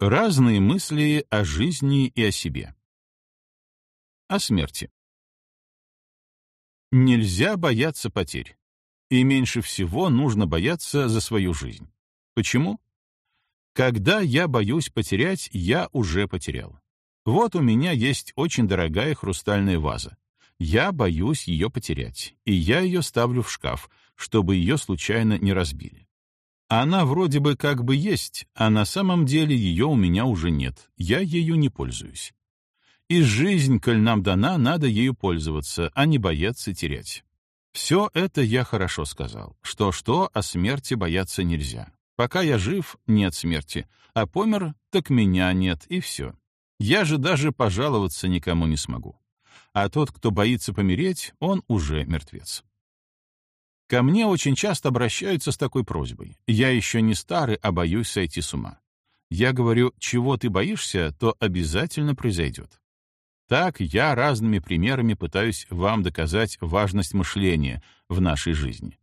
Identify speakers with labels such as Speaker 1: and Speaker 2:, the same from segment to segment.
Speaker 1: Разные мысли о жизни и о себе. О смерти. Нельзя бояться потерь. И меньше всего нужно бояться за свою жизнь. Почему? Когда я боюсь потерять, я уже потерял. Вот у меня есть очень дорогая хрустальная ваза. Я боюсь ее потерять, и я ее ставлю в шкаф, чтобы ее случайно не разбили. Она вроде бы как бы есть, а на самом деле ее у меня уже нет, я ею не пользуюсь. И жизнь, коль нам дана, надо ею пользоваться, а не бояться терять. Все это я хорошо сказал. Что-что, а смерти бояться нельзя. Пока я жив, нет смерти, а помер, так меня нет, и все. Я же даже пожаловаться никому не смогу. А тот, кто боится помереть, он уже мертвец. Ко мне очень часто обращаются с такой просьбой. Я еще не старый, а боюсь сойти с ума. Я говорю, чего ты боишься, то обязательно произойдет. Так я разными примерами пытаюсь вам доказать важность мышления в нашей жизни.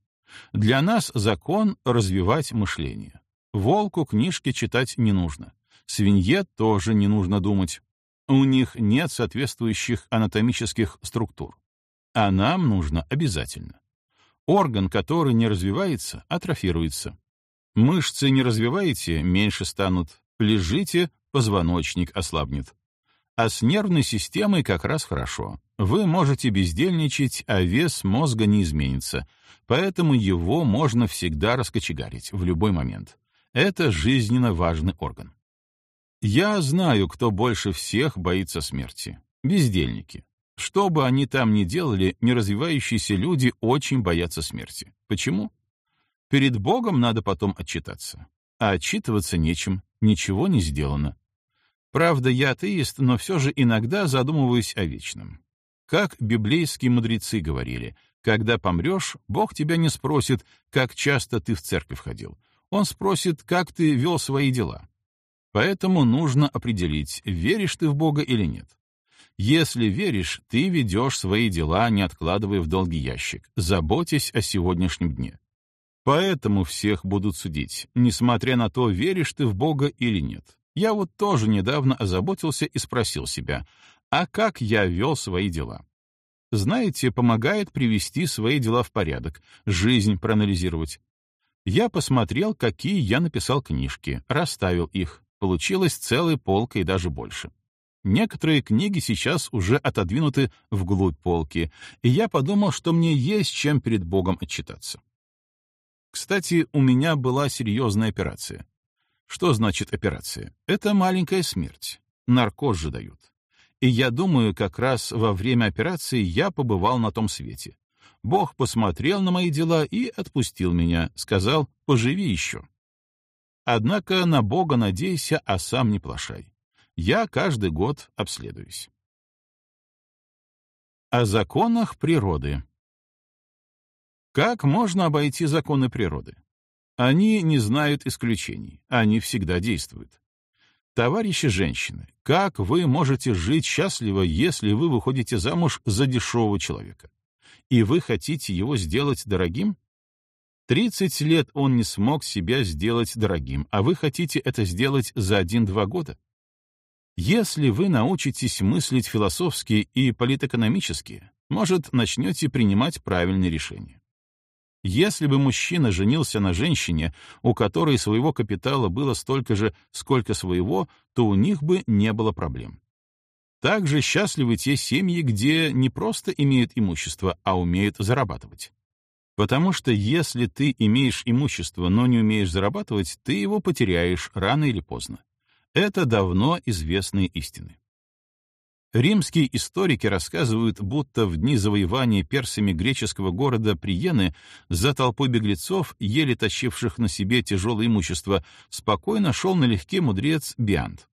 Speaker 1: Для нас закон — развивать мышление. Волку книжки читать не нужно. Свинье тоже не нужно думать. У них нет соответствующих анатомических структур. А нам нужно обязательно. Орган, который не развивается, атрофируется. Мышцы не развиваете — меньше станут. Лежите — позвоночник ослабнет. А с нервной системой как раз хорошо. Вы можете бездельничать, а вес мозга не изменится, поэтому его можно всегда раскочегарить в любой момент. Это жизненно важный орган. Я знаю, кто больше всех боится смерти. Бездельники. Что бы они там ни делали, неразвивающиеся люди очень боятся смерти. Почему? Перед Богом надо потом отчитаться. А отчитываться нечем, ничего не сделано. Правда, я атеист, но все же иногда задумываюсь о вечном. Как библейские мудрецы говорили, когда помрешь, Бог тебя не спросит, как часто ты в церковь ходил. Он спросит, как ты вел свои дела. Поэтому нужно определить, веришь ты в Бога или нет. Если веришь, ты ведешь свои дела, не откладывая в долгий ящик, заботясь о сегодняшнем дне. Поэтому всех будут судить, несмотря на то, веришь ты в Бога или нет. Я вот тоже недавно озаботился и спросил себя, а как я вел свои дела? Знаете, помогает привести свои дела в порядок, жизнь проанализировать. Я посмотрел, какие я написал книжки, расставил их. Получилось целая полка и даже больше. Некоторые книги сейчас уже отодвинуты вглубь полки, и я подумал, что мне есть чем перед Богом отчитаться. Кстати, у меня была серьезная операция. Что значит операция? Это маленькая смерть. Наркоз же дают. И я думаю, как раз во время операции я побывал на том свете. Бог посмотрел на мои дела и отпустил меня, сказал «поживи еще». Однако на Бога надейся, а сам не плашай. Я каждый год обследуюсь. О законах природы. Как можно обойти законы природы? Они не знают исключений, они всегда действуют. Товарищи женщины, как вы можете жить счастливо, если вы выходите замуж за дешевого человека? И вы хотите его сделать дорогим? Тридцать лет он не смог себя сделать дорогим, а вы хотите это сделать за один-два года? Если вы научитесь мыслить философски и политэкономически, может, начнете принимать правильные решения. Если бы мужчина женился на женщине, у которой своего капитала было столько же, сколько своего, то у них бы не было проблем. Также счастливы те семьи, где не просто имеют имущество, а умеют зарабатывать. Потому что если ты имеешь имущество, но не умеешь зарабатывать, ты его потеряешь рано или поздно. Это давно известные истины. Римские историки рассказывают, будто в дни завоевания персами греческого города Приены за толпой беглецов, еле тащивших на себе тяжелое имущество, спокойно шел налегке мудрец Биант.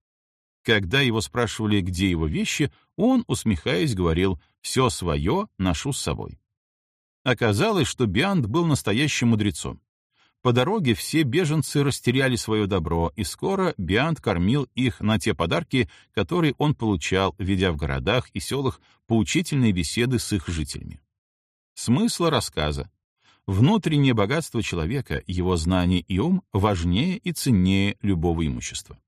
Speaker 1: Когда его спрашивали, где его вещи, он, усмехаясь, говорил «все свое ношу с собой». Оказалось, что Биант был настоящим мудрецом. По дороге все беженцы растеряли свое добро, и скоро Биант кормил их на те подарки, которые он получал, ведя в городах и селах поучительные беседы с их жителями. Смысл рассказа. Внутреннее богатство человека, его знание и ум важнее и ценнее любого имущества.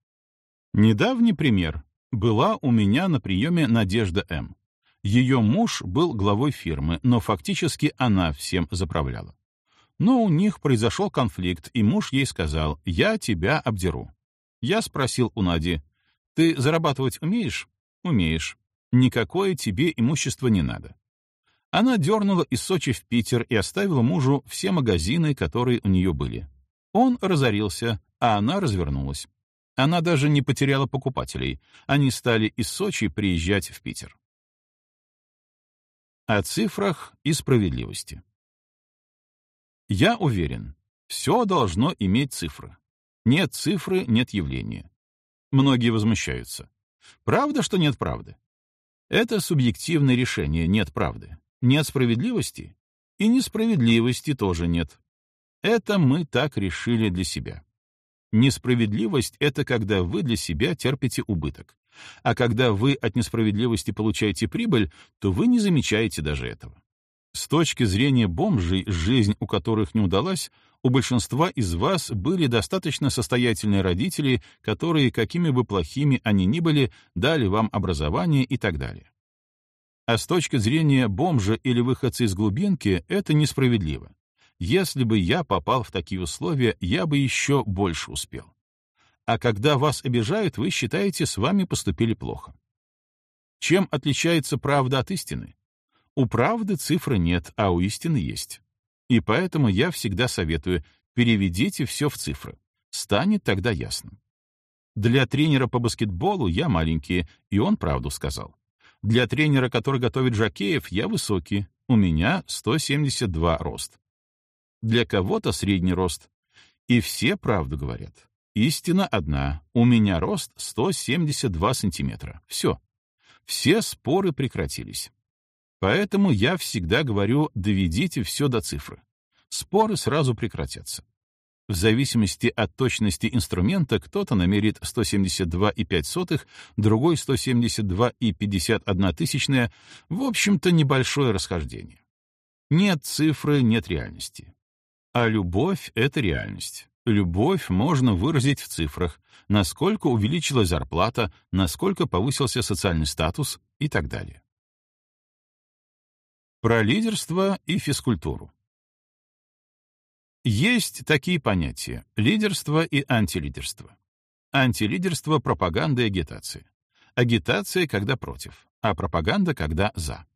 Speaker 1: Недавний пример. Была у меня на приеме Надежда М. Ее муж был главой фирмы, но фактически она всем заправляла. Но у них произошел конфликт, и муж ей сказал, «Я тебя обдеру». Я спросил у Нади, «Ты зарабатывать умеешь?» «Умеешь. Никакое тебе имущество не надо». Она дернула из Сочи в Питер и оставила мужу все магазины, которые у нее были. Он разорился, а она развернулась. Она даже не потеряла покупателей. Они стали из Сочи приезжать в Питер. О цифрах и справедливости. Я уверен, все должно иметь цифры. Нет цифры — нет явления. Многие возмущаются. Правда, что нет правды? Это субъективное решение, нет правды. Нет справедливости? И несправедливости тоже нет. Это мы так решили для себя. Несправедливость — это когда вы для себя терпите убыток. А когда вы от несправедливости получаете прибыль, то вы не замечаете даже этого. С точки зрения бомжей, жизнь у которых не удалась, у большинства из вас были достаточно состоятельные родители, которые, какими бы плохими они ни были, дали вам образование и так далее. А с точки зрения бомжа или выходца из глубинки, это несправедливо. Если бы я попал в такие условия, я бы еще больше успел а когда вас обижают, вы считаете, с вами поступили плохо. Чем отличается правда от истины? У правды цифры нет, а у истины есть. И поэтому я всегда советую, переведите все в цифры. Станет тогда ясным. Для тренера по баскетболу я маленький, и он правду сказал. Для тренера, который готовит жокеев, я высокий, у меня 172 рост. Для кого-то средний рост. И все правду говорят. Истина одна. У меня рост 172 сантиметра. Все. Все споры прекратились. Поэтому я всегда говорю, доведите все до цифры. Споры сразу прекратятся. В зависимости от точности инструмента кто-то намерит 172,5, другой 172,51 тысячная, в общем-то небольшое расхождение. Нет цифры, нет реальности. А любовь — это реальность. Любовь можно выразить в цифрах, насколько увеличилась зарплата, насколько повысился социальный статус и так далее. Про лидерство и физкультуру. Есть такие понятия — лидерство и антилидерство. Антилидерство — пропаганда и агитация. Агитация, когда против, а пропаганда, когда за.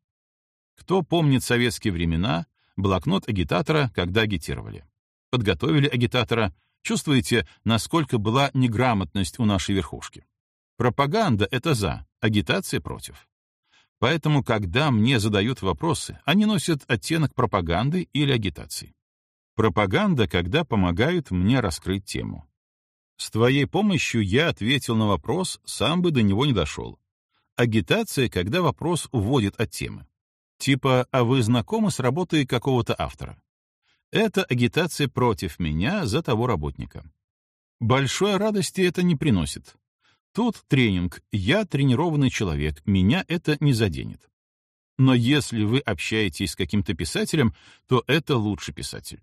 Speaker 1: Кто помнит советские времена, блокнот агитатора, когда агитировали подготовили агитатора. Чувствуете, насколько была неграмотность у нашей верхушки? Пропаганда — это за, агитация — против. Поэтому, когда мне задают вопросы, они носят оттенок пропаганды или агитации. Пропаганда, когда помогают мне раскрыть тему. С твоей помощью я ответил на вопрос, сам бы до него не дошел. Агитация, когда вопрос уводит от темы. Типа, а вы знакомы с работой какого-то автора? Это агитация против меня за того работника. Большой радости это не приносит. Тут тренинг, я тренированный человек, меня это не заденет. Но если вы общаетесь с каким-то писателем, то это лучший писатель.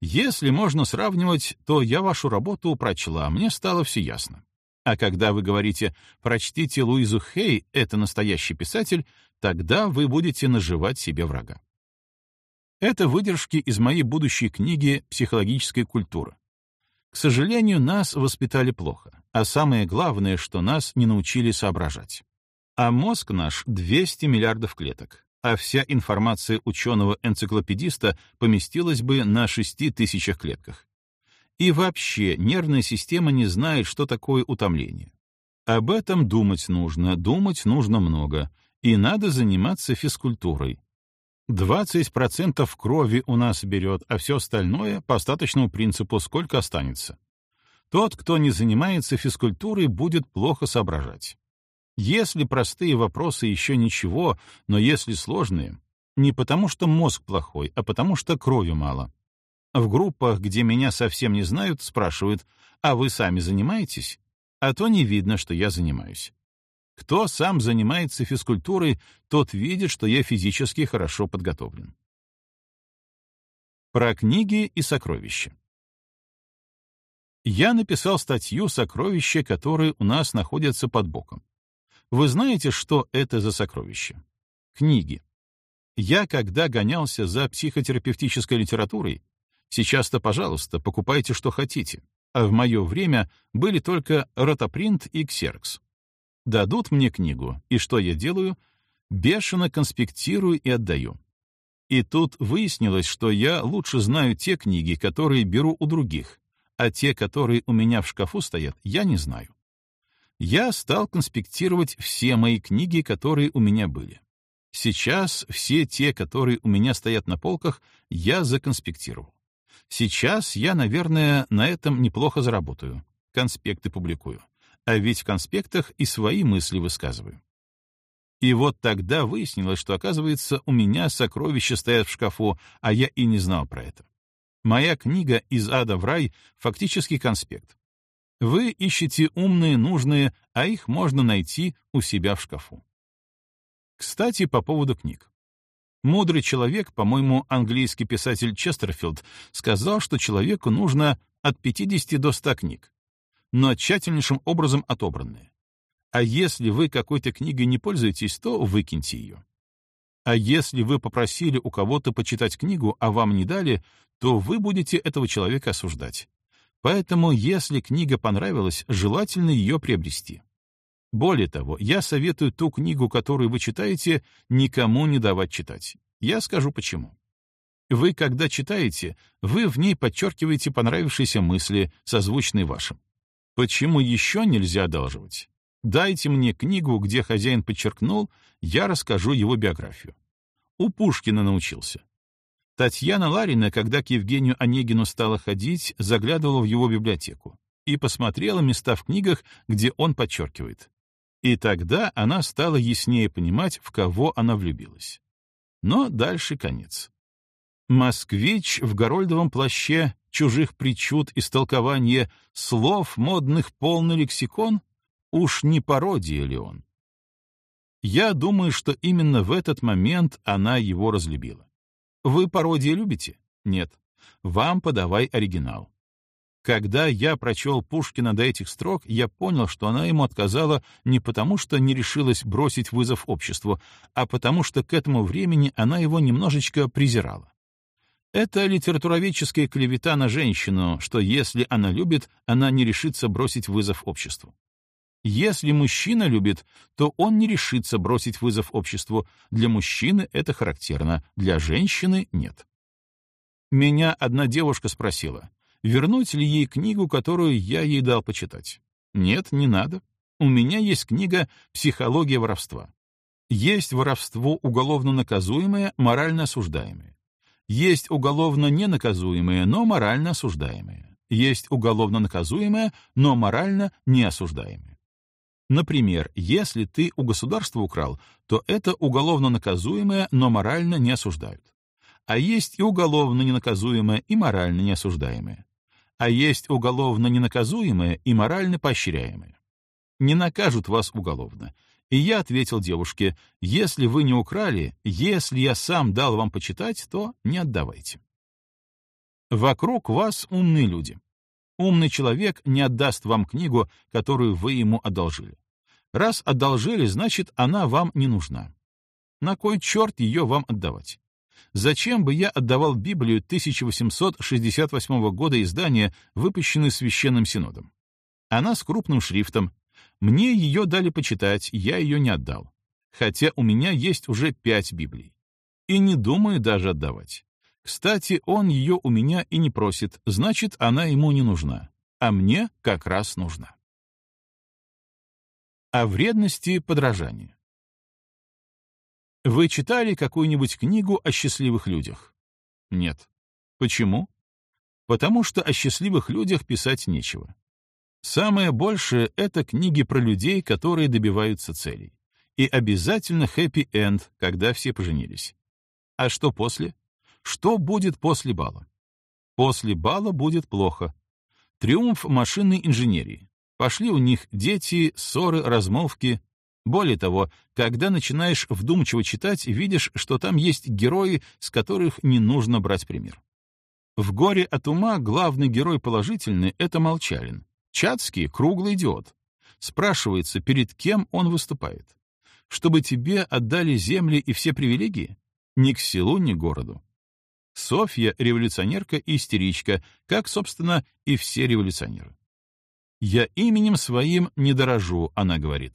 Speaker 1: Если можно сравнивать, то я вашу работу прочла, мне стало все ясно. А когда вы говорите «прочтите Луизу Хей, это настоящий писатель», тогда вы будете наживать себе врага. Это выдержки из моей будущей книги «Психологическая культура». К сожалению, нас воспитали плохо, а самое главное, что нас не научили соображать. А мозг наш — 200 миллиардов клеток, а вся информация ученого-энциклопедиста поместилась бы на 6 тысячах клетках. И вообще нервная система не знает, что такое утомление. Об этом думать нужно, думать нужно много, и надо заниматься физкультурой, 20% крови у нас берет, а все остальное по остаточному принципу сколько останется. Тот, кто не занимается физкультурой, будет плохо соображать. Если простые вопросы еще ничего, но если сложные, не потому что мозг плохой, а потому что крови мало. В группах, где меня совсем не знают, спрашивают, а вы сами занимаетесь? А то не видно, что я занимаюсь. Кто сам занимается физкультурой, тот видит, что я физически хорошо подготовлен. Про книги и сокровища. Я написал статью «Сокровища, которые у нас находятся под боком». Вы знаете, что это за сокровища? Книги. Я, когда гонялся за психотерапевтической литературой, сейчас-то, пожалуйста, покупайте, что хотите, а в мое время были только ротопринт и ксеркс. Дадут мне книгу, и что я делаю? Бешено конспектирую и отдаю. И тут выяснилось, что я лучше знаю те книги, которые беру у других, а те, которые у меня в шкафу стоят, я не знаю. Я стал конспектировать все мои книги, которые у меня были. Сейчас все те, которые у меня стоят на полках, я законспектировал. Сейчас я, наверное, на этом неплохо заработаю. Конспекты публикую. А ведь в конспектах и свои мысли высказываю. И вот тогда выяснилось, что, оказывается, у меня сокровища стоят в шкафу, а я и не знал про это. Моя книга «Из ада в рай» — фактически конспект. Вы ищете умные, нужные, а их можно найти у себя в шкафу. Кстати, по поводу книг. Мудрый человек, по-моему, английский писатель Честерфилд, сказал, что человеку нужно от 50 до 100 книг, но тщательнейшим образом отобранные. А если вы какой-то книгой не пользуетесь, то выкиньте ее. А если вы попросили у кого-то почитать книгу, а вам не дали, то вы будете этого человека осуждать. Поэтому, если книга понравилась, желательно ее приобрести. Более того, я советую ту книгу, которую вы читаете, никому не давать читать. Я скажу почему. Вы, когда читаете, вы в ней подчеркиваете понравившиеся мысли, созвучные вашим. Почему еще нельзя одалживать? Дайте мне книгу, где хозяин подчеркнул, я расскажу его биографию. У Пушкина научился. Татьяна Ларина, когда к Евгению Онегину стала ходить, заглядывала в его библиотеку и посмотрела места в книгах, где он подчеркивает. И тогда она стала яснее понимать, в кого она влюбилась. Но дальше конец. Москвич в горольдовом плаще чужих причуд, истолкования слов модных полный лексикон? Уж не пародия ли он? Я думаю, что именно в этот момент она его разлюбила. Вы пародии любите? Нет. Вам подавай оригинал. Когда я прочел Пушкина до этих строк, я понял, что она ему отказала не потому, что не решилась бросить вызов обществу, а потому что к этому времени она его немножечко презирала. Это литературоведческая клевета на женщину, что если она любит, она не решится бросить вызов обществу. Если мужчина любит, то он не решится бросить вызов обществу. Для мужчины это характерно, для женщины — нет. Меня одна девушка спросила, вернуть ли ей книгу, которую я ей дал почитать. Нет, не надо. У меня есть книга «Психология воровства». Есть воровство уголовно наказуемое, морально осуждаемое. Есть уголовно ненаказуемое, но морально осуждаемое. Есть уголовно наказуемое, но морально неосуждаемое. Например, если ты у государства украл, то это уголовно наказуемое, но морально не осуждают. А есть и уголовно ненаказуемое, и морально неосуждаемое. А есть уголовно ненаказуемое и морально поощряемое. Не накажут вас уголовно. И я ответил девушке, если вы не украли, если я сам дал вам почитать, то не отдавайте. Вокруг вас умные люди. Умный человек не отдаст вам книгу, которую вы ему одолжили. Раз одолжили, значит, она вам не нужна. На кой черт ее вам отдавать? Зачем бы я отдавал Библию 1868 года издания, выпущенную Священным Синодом? Она с крупным шрифтом. Мне ее дали почитать, я ее не отдал. Хотя у меня есть уже пять Библий. И не думаю даже отдавать. Кстати, он ее у меня и не просит, значит, она ему не нужна. А мне как раз нужна. О вредности подражания. Вы читали какую-нибудь книгу о счастливых людях? Нет. Почему? Потому что о счастливых людях писать нечего. Самое большее — это книги про людей, которые добиваются целей. И обязательно хэппи-энд, когда все поженились. А что после? Что будет после бала? После бала будет плохо. Триумф машинной инженерии. Пошли у них дети, ссоры, размолвки. Более того, когда начинаешь вдумчиво читать, видишь, что там есть герои, с которых не нужно брать пример. В «Горе от ума» главный герой положительный — это Молчалин. Чацкий — круглый идиот. Спрашивается, перед кем он выступает. Чтобы тебе отдали земли и все привилегии? Ни к селу, ни к городу. Софья — революционерка и истеричка, как, собственно, и все революционеры. «Я именем своим не дорожу», — она говорит.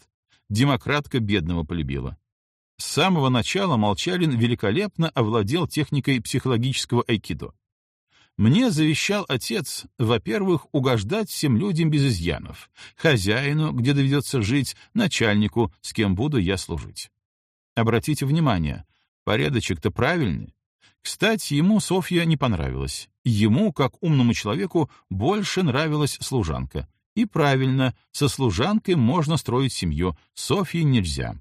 Speaker 1: Демократка бедного полюбила. С самого начала Молчалин великолепно овладел техникой психологического айкидо. Мне завещал отец, во-первых, угождать всем людям без изъянов, хозяину, где доведется жить, начальнику, с кем буду я служить. Обратите внимание, порядочек-то правильный. Кстати, ему Софья не понравилась. Ему, как умному человеку, больше нравилась служанка. И правильно, со служанкой можно строить семью, Софье нельзя.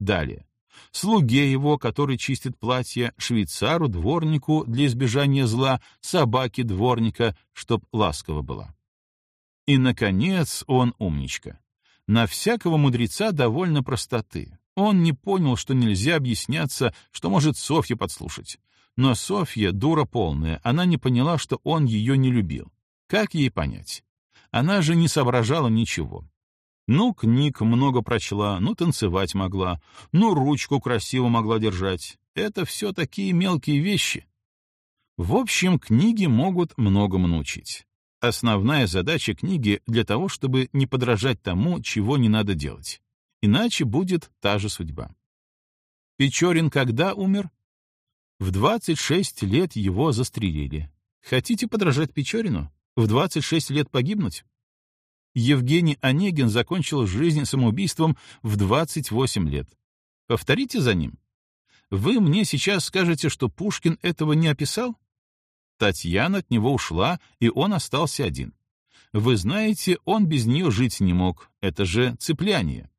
Speaker 1: Далее слуге его, который чистит платье, швейцару, дворнику для избежания зла, собаке дворника, чтоб ласково была. И, наконец, он умничка. На всякого мудреца довольно простоты. Он не понял, что нельзя объясняться, что может Софья подслушать. Но Софья, дура полная, она не поняла, что он ее не любил. Как ей понять? Она же не соображала ничего. Ну, книг много прочла, ну, танцевать могла, ну, ручку красиво могла держать. Это все такие мелкие вещи. В общем, книги могут многому научить. Основная задача книги для того, чтобы не подражать тому, чего не надо делать. Иначе будет та же судьба. Печорин когда умер? В 26 лет его застрелили. Хотите подражать Печорину? В 26 лет погибнуть? Евгений Онегин закончил жизнь самоубийством в 28 лет. Повторите за ним. Вы мне сейчас скажете, что Пушкин этого не описал? Татьяна от него ушла, и он остался один. Вы знаете, он без нее жить не мог. Это же цепляние.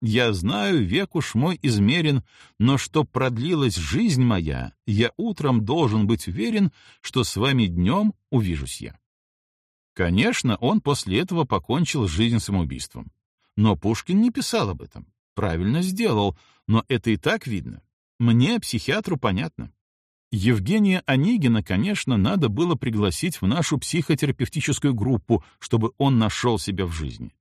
Speaker 1: Я знаю, век уж мой измерен, но чтоб продлилась жизнь моя, я утром должен быть уверен, что с вами днем увижусь я. Конечно, он после этого покончил жизнь самоубийством. Но Пушкин не писал об этом. Правильно сделал, но это и так видно. Мне, психиатру, понятно. Евгения Онегина, конечно, надо было пригласить в нашу психотерапевтическую группу, чтобы он нашел себя в жизни.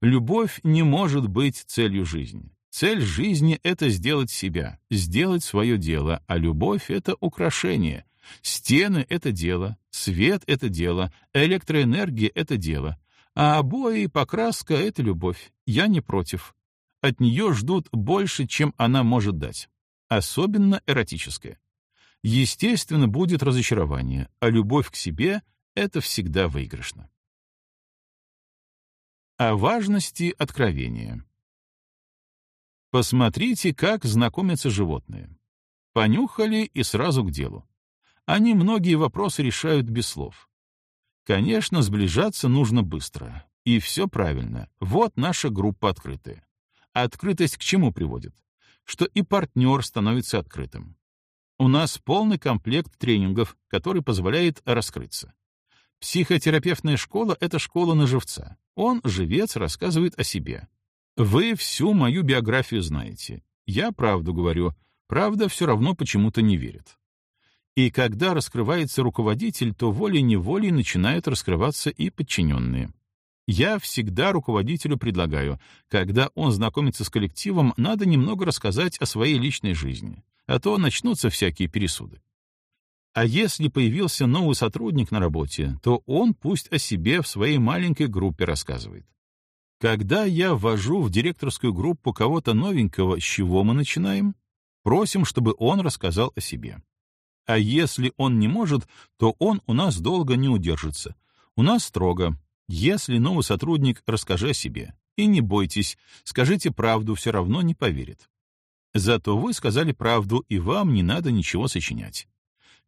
Speaker 1: Любовь не может быть целью жизни. Цель жизни — это сделать себя, сделать свое дело, а любовь — это украшение, Стены — это дело, свет — это дело, электроэнергия — это дело, а обои и покраска — это любовь. Я не против. От нее ждут больше, чем она может дать. Особенно эротическое. Естественно, будет разочарование, а любовь к себе — это всегда выигрышно. О важности откровения. Посмотрите, как знакомятся животные. Понюхали и сразу к делу. Они многие вопросы решают без слов. Конечно, сближаться нужно быстро. И все правильно. Вот наша группа открытая. Открытость к чему приводит? Что и партнер становится открытым. У нас полный комплект тренингов, который позволяет раскрыться. Психотерапевтная школа — это школа на живца. Он, живец, рассказывает о себе. Вы всю мою биографию знаете. Я правду говорю. Правда все равно почему-то не верит. И когда раскрывается руководитель, то волей-неволей начинают раскрываться и подчиненные. Я всегда руководителю предлагаю, когда он знакомится с коллективом, надо немного рассказать о своей личной жизни, а то начнутся всякие пересуды. А если появился новый сотрудник на работе, то он пусть о себе в своей маленькой группе рассказывает. Когда я ввожу в директорскую группу кого-то новенького, с чего мы начинаем? Просим, чтобы он рассказал о себе. А если он не может, то он у нас долго не удержится. У нас строго. Если новый сотрудник, расскажи о себе. И не бойтесь, скажите правду, все равно не поверит. Зато вы сказали правду, и вам не надо ничего сочинять.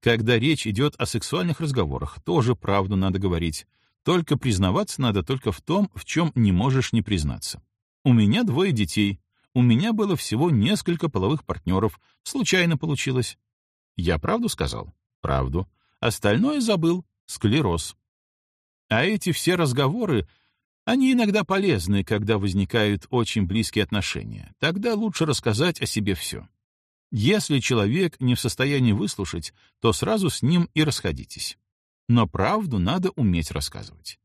Speaker 1: Когда речь идет о сексуальных разговорах, тоже правду надо говорить. Только признаваться надо только в том, в чем не можешь не признаться. У меня двое детей. У меня было всего несколько половых партнеров. Случайно получилось. Я правду сказал? Правду. Остальное забыл. Склероз. А эти все разговоры, они иногда полезны, когда возникают очень близкие отношения. Тогда лучше рассказать о себе все. Если человек не в состоянии выслушать, то сразу с ним и расходитесь. Но правду надо уметь рассказывать.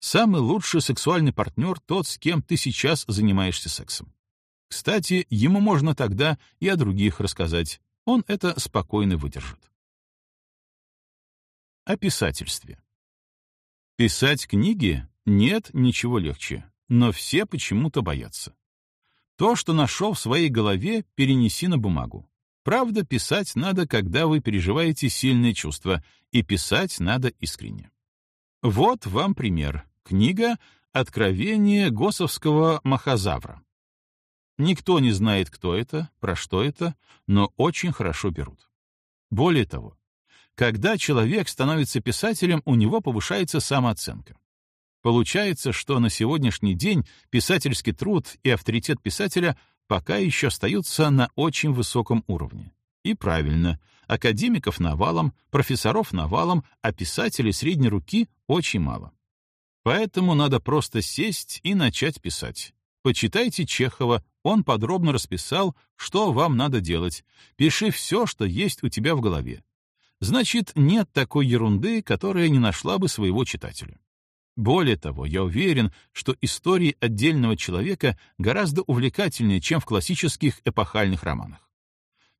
Speaker 1: Самый лучший сексуальный партнер — тот, с кем ты сейчас занимаешься сексом. Кстати, ему можно тогда и о других рассказать. Он это спокойно выдержит. О писательстве. Писать книги нет ничего легче, но все почему-то боятся. То, что нашел в своей голове, перенеси на бумагу. Правда, писать надо, когда вы переживаете сильные чувства, и писать надо искренне. Вот вам пример. Книга «Откровение госовского махазавра». Никто не знает, кто это, про что это, но очень хорошо берут. Более того, когда человек становится писателем, у него повышается самооценка. Получается, что на сегодняшний день писательский труд и авторитет писателя пока еще остаются на очень высоком уровне. И правильно, академиков навалом, профессоров навалом, а писателей средней руки очень мало. Поэтому надо просто сесть и начать писать. Почитайте Чехова, он подробно расписал, что вам надо делать. Пиши все, что есть у тебя в голове. Значит, нет такой ерунды, которая не нашла бы своего читателя. Более того, я уверен, что истории отдельного человека гораздо увлекательнее, чем в классических эпохальных романах.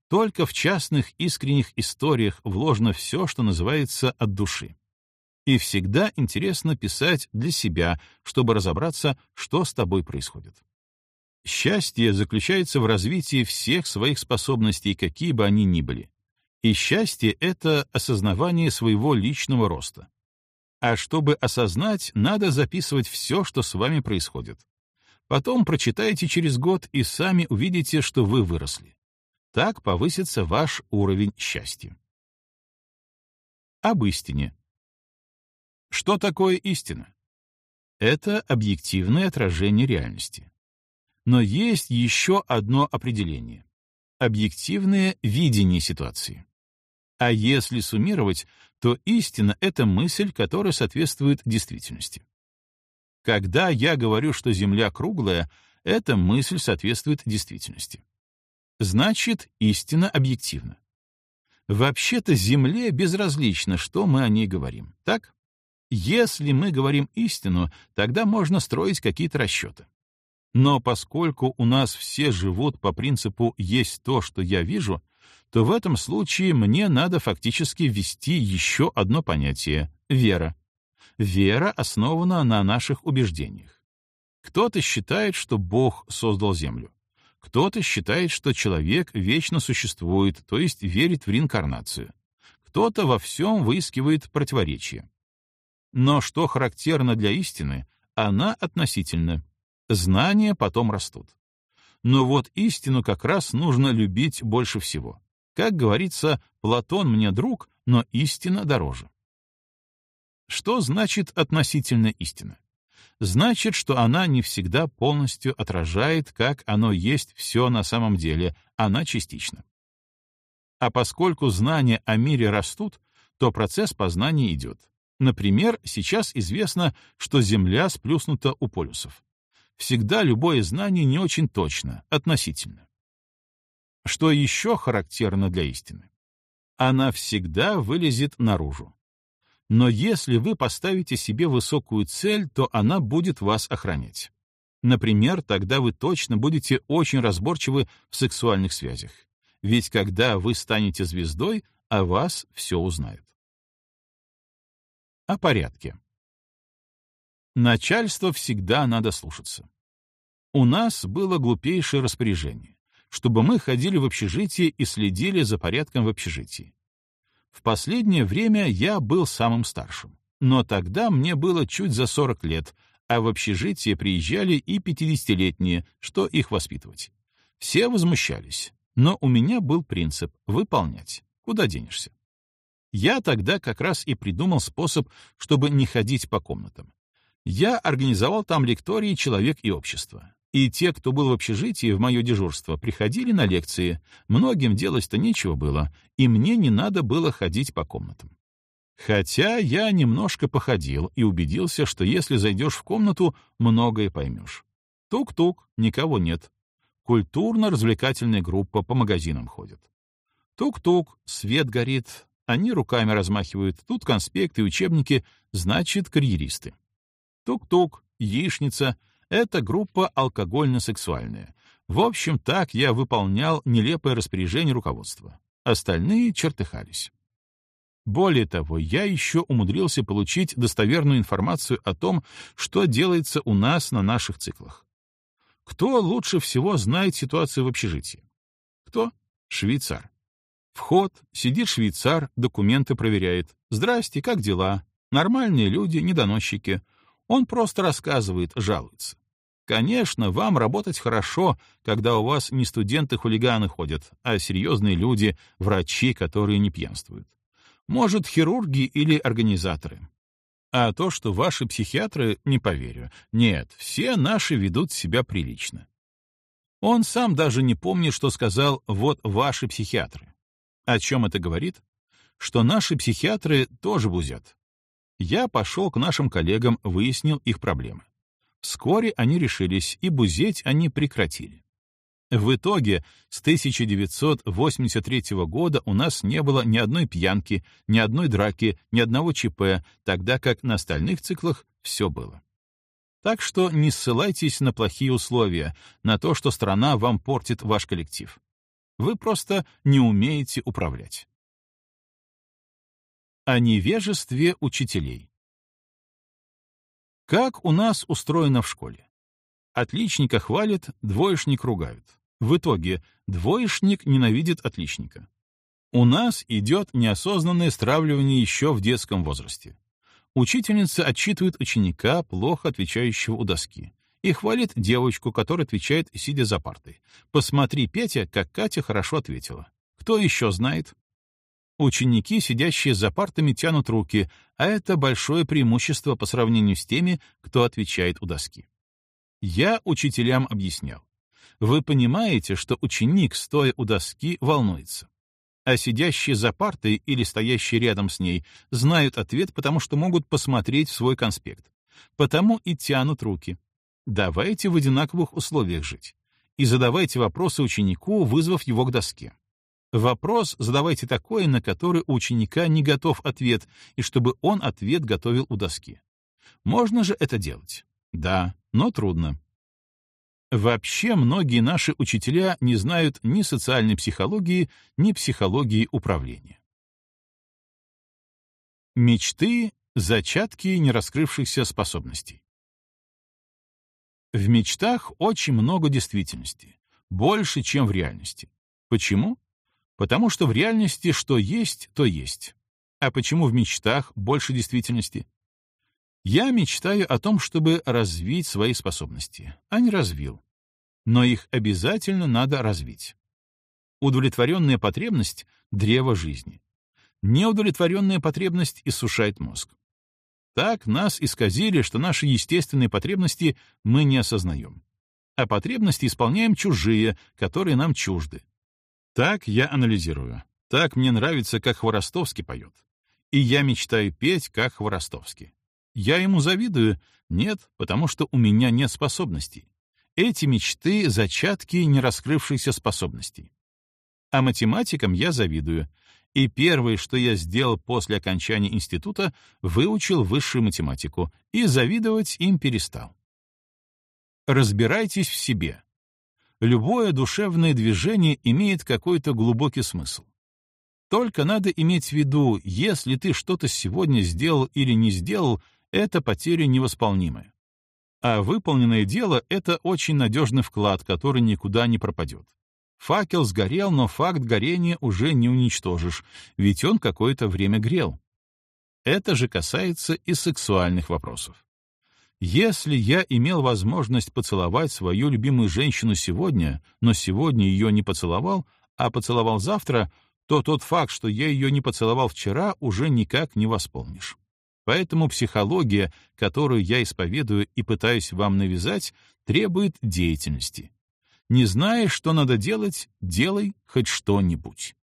Speaker 1: Только в частных искренних историях вложено все, что называется от души. И всегда интересно писать для себя, чтобы разобраться, что с тобой происходит. Счастье заключается в развитии всех своих способностей, какие бы они ни были. И счастье — это осознавание своего личного роста. А чтобы осознать, надо записывать все, что с вами происходит. Потом прочитайте через год и сами увидите, что вы выросли. Так повысится ваш уровень счастья. Об истине. Что такое истина? Это объективное отражение реальности. Но есть еще одно определение — объективное видение ситуации. А если суммировать, то истина — это мысль, которая соответствует действительности. Когда я говорю, что Земля круглая, эта мысль соответствует действительности. Значит, истина объективна. Вообще-то Земле безразлично, что мы о ней говорим, так? Если мы говорим истину, тогда можно строить какие-то расчеты. Но поскольку у нас все живут по принципу «есть то, что я вижу», то в этом случае мне надо фактически ввести еще одно понятие — вера. Вера основана на наших убеждениях. Кто-то считает, что Бог создал Землю. Кто-то считает, что человек вечно существует, то есть верит в реинкарнацию. Кто-то во всем выискивает противоречия. Но что характерно для истины, она относительна. Знания потом растут. Но вот истину как раз нужно любить больше всего. Как говорится, Платон мне друг, но истина дороже. Что значит относительно истина? Значит, что она не всегда полностью отражает, как оно есть все на самом деле, она частична. А поскольку знания о мире растут, то процесс познания идет. Например, сейчас известно, что Земля сплюснута у полюсов. Всегда любое знание не очень точно, относительно. Что еще характерно для истины? Она всегда вылезет наружу. Но если вы поставите себе высокую цель, то она будет вас охранять. Например, тогда вы точно будете очень разборчивы в сексуальных связях. Ведь когда вы станете звездой, о вас все узнают. О порядке. Начальство всегда надо слушаться. У нас было глупейшее распоряжение, чтобы мы ходили в общежитие и следили за порядком в общежитии. В последнее время я был самым старшим, но тогда мне было чуть за 40 лет, а в общежитие приезжали и 50-летние, что их воспитывать. Все возмущались, но у меня был принцип — выполнять. Куда денешься? Я тогда как раз и придумал способ, чтобы не ходить по комнатам. Я организовал там лектории «Человек и общество». И те, кто был в общежитии в мое дежурство, приходили на лекции. Многим делать-то нечего было, и мне не надо было ходить по комнатам. Хотя я немножко походил и убедился, что если зайдешь в комнату, многое поймешь. Тук-тук, никого нет. Культурно-развлекательная группа по магазинам ходит. Тук-тук, свет горит, они руками размахивают, тут конспекты учебники, значит, карьеристы. Тук-тук, яичница — это группа алкогольно-сексуальная. В общем, так я выполнял нелепое распоряжение руководства. Остальные чертыхались. Более того, я еще умудрился получить достоверную информацию о том, что делается у нас на наших циклах. Кто лучше всего знает ситуацию в общежитии? Кто? Швейцар. Вход, сидит швейцар, документы проверяет. «Здрасте, как дела?» Нормальные люди, недоносчики. Он просто рассказывает, жалуется. Конечно, вам работать хорошо, когда у вас не студенты-хулиганы ходят, а серьезные люди, врачи, которые не пьянствуют. Может, хирурги или организаторы. А то, что ваши психиатры, не поверю. Нет, все наши ведут себя прилично. Он сам даже не помнит, что сказал «вот ваши психиатры». О чем это говорит? Что наши психиатры тоже бузят. Я пошел к нашим коллегам, выяснил их проблемы. Вскоре они решились, и бузеть они прекратили. В итоге с 1983 года у нас не было ни одной пьянки, ни одной драки, ни одного ЧП, тогда как на остальных циклах все было. Так что не ссылайтесь на плохие условия, на то, что страна вам портит ваш коллектив. Вы просто не умеете управлять. О невежестве учителей. Как у нас устроено в школе? Отличника хвалят, двоечник ругают. В итоге двоечник ненавидит отличника. У нас идет неосознанное стравливание еще в детском возрасте. Учительница отчитывает ученика, плохо отвечающего у доски, и хвалит девочку, которая отвечает, сидя за партой. «Посмотри, Петя, как Катя хорошо ответила. Кто еще знает?» Ученики, сидящие за партами, тянут руки, а это большое преимущество по сравнению с теми, кто отвечает у доски. Я учителям объяснял. Вы понимаете, что ученик, стоя у доски, волнуется. А сидящие за партой или стоящие рядом с ней знают ответ, потому что могут посмотреть свой конспект. Потому и тянут руки. Давайте в одинаковых условиях жить. И задавайте вопросы ученику, вызвав его к доске. Вопрос задавайте такой, на который ученика не готов ответ, и чтобы он ответ готовил у доски. Можно же это делать? Да, но трудно. Вообще многие наши учителя не знают ни социальной психологии, ни психологии управления. Мечты — зачатки нераскрывшихся способностей. В мечтах очень много действительности, больше, чем в реальности. Почему? Потому что в реальности что есть, то есть. А почему в мечтах больше действительности? Я мечтаю о том, чтобы развить свои способности, а не развил. Но их обязательно надо развить. Удовлетворенная потребность — древо жизни. Неудовлетворенная потребность иссушает мозг. Так нас исказили, что наши естественные потребности мы не осознаем. А потребности исполняем чужие, которые нам чужды. Так я анализирую. Так мне нравится, как Хворостовский поет. И я мечтаю петь, как Хворостовский. Я ему завидую? Нет, потому что у меня нет способностей. Эти мечты — зачатки нераскрывшихся способностей. А математикам я завидую. И первое, что я сделал после окончания института, выучил высшую математику, и завидовать им перестал. Разбирайтесь в себе. Любое душевное движение имеет какой-то глубокий смысл. Только надо иметь в виду, если ты что-то сегодня сделал или не сделал, это потеря невосполнимая. А выполненное дело — это очень надежный вклад, который никуда не пропадет. Факел сгорел, но факт горения уже не уничтожишь, ведь он какое-то время грел. Это же касается и сексуальных вопросов. Если я имел возможность поцеловать свою любимую женщину сегодня, но сегодня ее не поцеловал, а поцеловал завтра, то тот факт, что я ее не поцеловал вчера, уже никак не восполнишь. Поэтому психология, которую я исповедую и пытаюсь вам навязать, требует деятельности. Не знаешь, что надо делать, делай хоть что-нибудь.